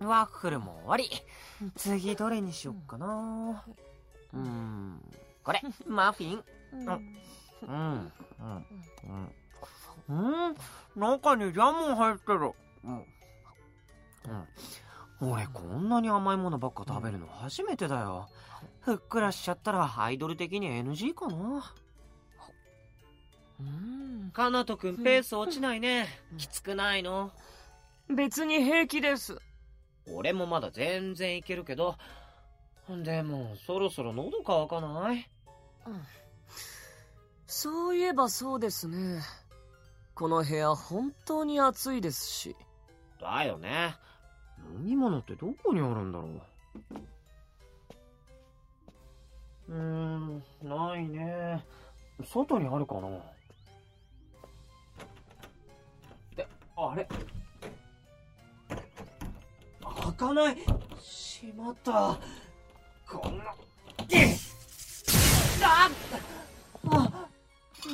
ワッフルも終わり。次どれにしよっかな。うん、これ、マフィン。うん、うん、うん。うん、中にジャム入ってる。うん。うん。俺、こんなに甘いものばっか食べるの初めてだよ。ふっくらしちゃったらアイドル的に NG かな。うん。かなとくんペース落ちないね。きつくないの別に平気です。俺もまだ全然いけるけど、でも、そろそろ喉乾かない、うん、そういえばそうですね。この部屋本当に暑いですし。だよね。飲み物ってどこにあるんだろう。外にあるかな？で、あれ？開かないしまった。こんな、あ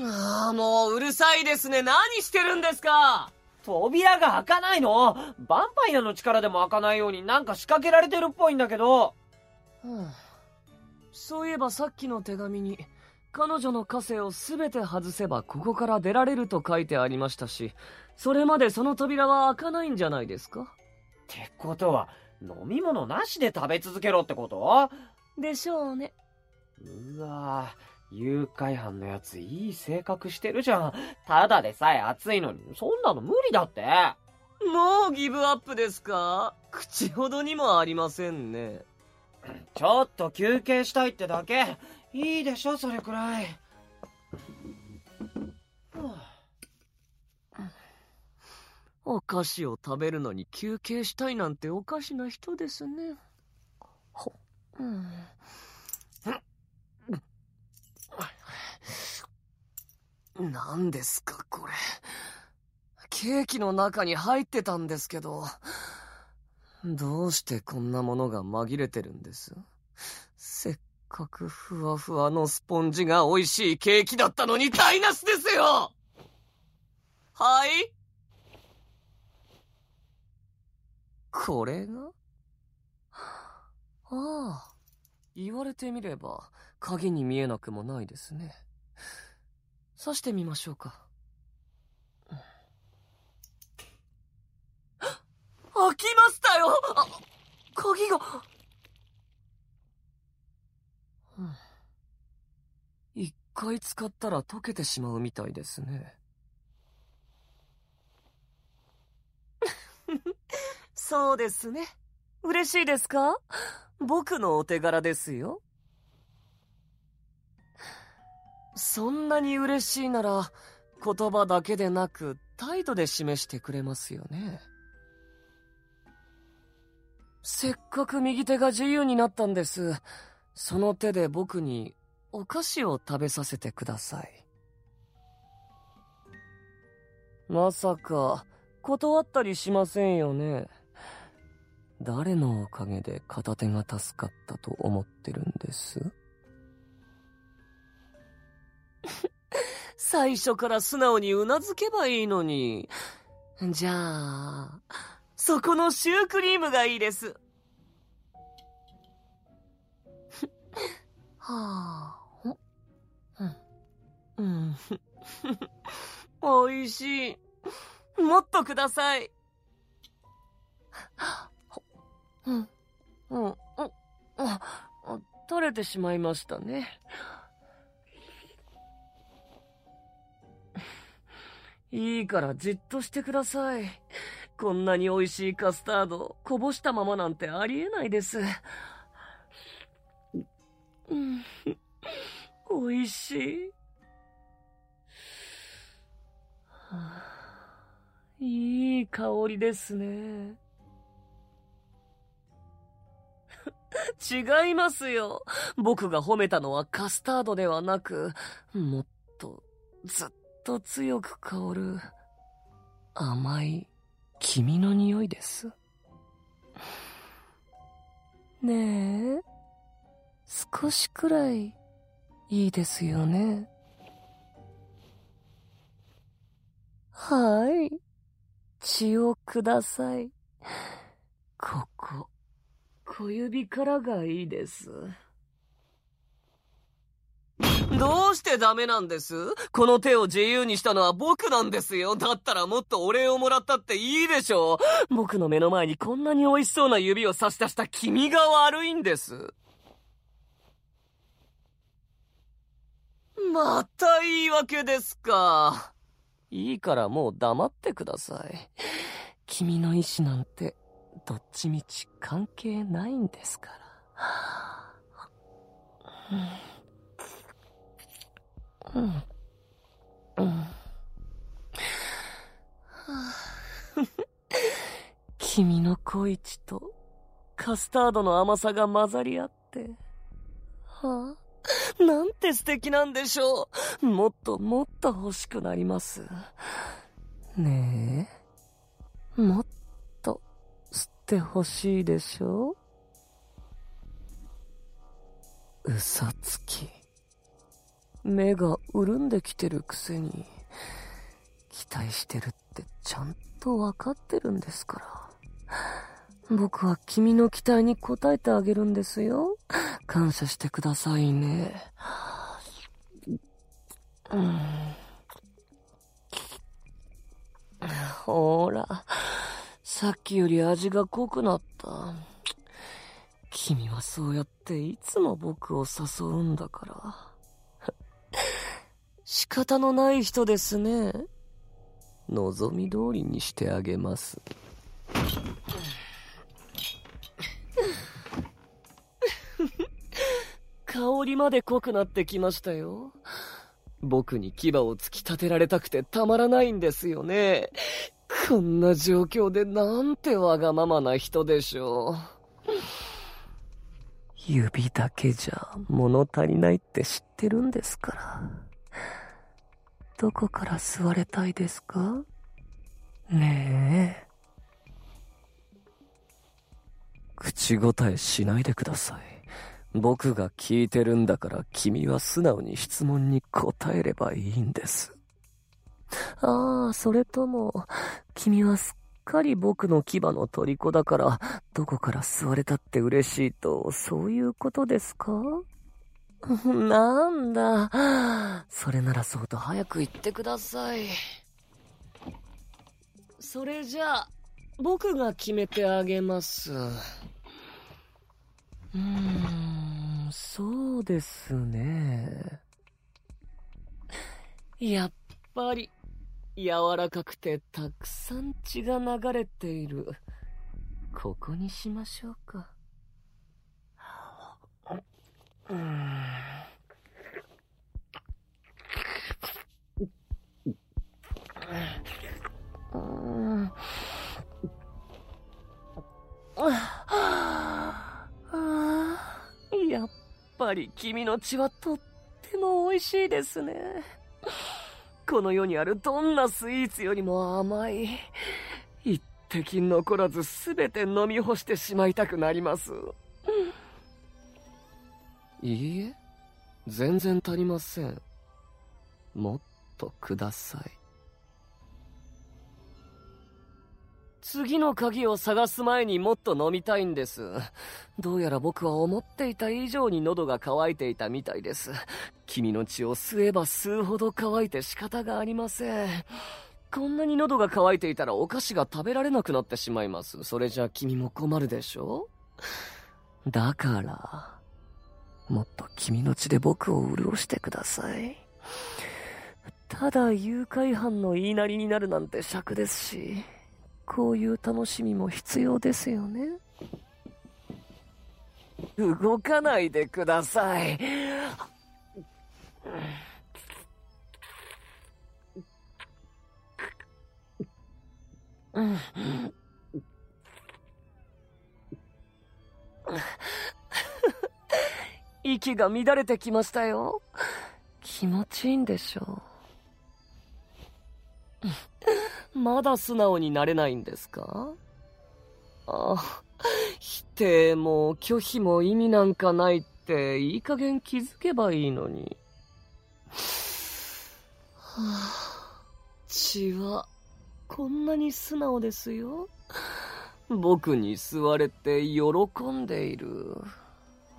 ああ、もううるさいですね。何してるんですか？扉が開かないの？ヴァンパイアの力でも開かないようになんか仕掛けられてるっぽいんだけど。うん。そういえばさっきの手紙に、彼女の枷を全て外せばここから出られると書いてありましたし、それまでその扉は開かないんじゃないですか？ってことは、飲み物なしで食べ続けろってこと？でしょうね。うわぁ、誘拐犯のやついい性格してるじゃん。ただでさえ暑いのに、そんなの無理だって。もうギブアップですか？口ほどにもありませんね。ちょっと休憩したいってだけ。いいでしょ、それくらい。お菓子を食べるのに休憩したいなんておかしな人ですね。ほ、うん。何ですか、これ。ケーキの中に入ってたんですけど、どうしてこんなものが紛れてるんです？かくふわふわのスポンジが美味しいケーキだったのに台無しですよはい？これが？ああ、言われてみれば、鍵に見えなくもないですね。刺してみましょうか。開きましたよ、鍵が。一回使ったら溶けてしまうみたいですね。そうですね。嬉しいですか？僕のお手柄ですよ。そんなに嬉しいなら、言葉だけでなく、態度で示してくれますよね。せっかく右手が自由になったんです。その手で僕にお菓子を食べさせてください。まさか、断ったりしませんよね。誰のおかげで片手が助かったと思ってるんです？最初から素直にうなずけばいいのに。じゃあ、そこのシュークリームがいいです。はあ、うん。うん。美味しい。もっとください。うん、うん、うん、あ、取れてしまいましたね。いいからじっとしてください。こん。なに美味しいカスタード、こぼしたままなん。てありえないです。うん、美味しい。はあいい香りですね。違いますよ。僕が褒めたのはカスタードではなく、もっと、ずっと強く香る、甘い、君の匂いです。ねえ、少しくらい、いいですよね。はい。血をください。ここ、小指からがいいです。どうしてダメなんです？この手を自由にしたのは僕なんですよ。だったらもっとお礼をもらったっていいでしょう僕の目の前にこんなに美味しそうな指を差し出した君が悪いんです。また言い訳ですか。いいからもう黙ってください。君の意志なんて、どっちみち関係ないんですから。うん。うん。君の恋地とカスタードの甘さが混ざり合って、はあ、なんて素敵なんでしょう。もっともっと欲しくなります。ねえ、もっと吸って欲しいでしょう嘘つき。目が潤んできてるくせに、期待してるってちゃんとわかってるんですから。僕は君の期待に応えてあげるんですよ。感謝してくださいね。うん、ほら、さっきより味が濃くなった。君はそうやっていつも僕を誘うんだから。仕方のない人ですね。望み通りにしてあげます。りまで濃くなってきましたよ。僕に牙を突き立てられたくてたまらないんですよね。こんな状況でなんてわがままな人でしょう。指だけじゃ物足りないって知ってるんですから。どこから吸われたいですか？ねえ。口答えしないでください。僕が聞いてるんだから君は素直に質問に答えればいいんです。ああ、それとも、君はすっかり僕の牙の虜だから、どこから吸われたって嬉しいと、そういうことですか？なんだ。それならそうと早く言ってください。それじゃあ、僕が決めてあげます。うーん、そうですね。やっぱり、柔らかくてたくさん血が流れている。ここにしましょうか。うん。やぱり君の血はとっても美味しいですね。この世にあるどんなスイーツよりも甘い。一滴残らず全て飲み干してしまいたくなります。いいえ、全然足りません。もっとください。次の鍵を探す前にもっと飲みたいんです。どうやら僕は思っていた以上に喉が渇いていたみたいです。君の血を吸えば吸うほど乾いて仕方がありません。こんなに喉が渇いていたらお菓子が食べられなくなってしまいます。それじゃ君も困るでしょ？だから、もっと君の血で僕を潤してください。ただ誘拐犯の言いなりになるなんて尺ですし、こういう楽しみも必要ですよね。動かないでください。う ん息が乱れてきましたよ。気持ちいいんでしょう。まだ素直になれないんですか？あ、否定も拒否も意味なんかないってっていい加減気づけばいいのに。はあ、血は、こんなに素直ですよ。僕に吸われて喜んでいる。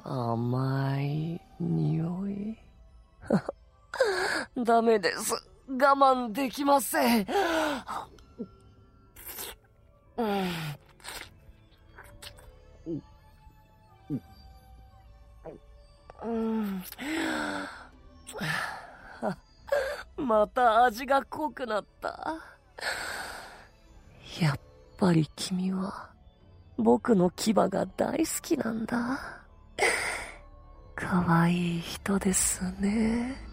甘い匂い。ダメです。我慢できません。うん。また味が濃くなった。やっぱり君は、僕の牙が大好きなんだ。可愛い人ですね。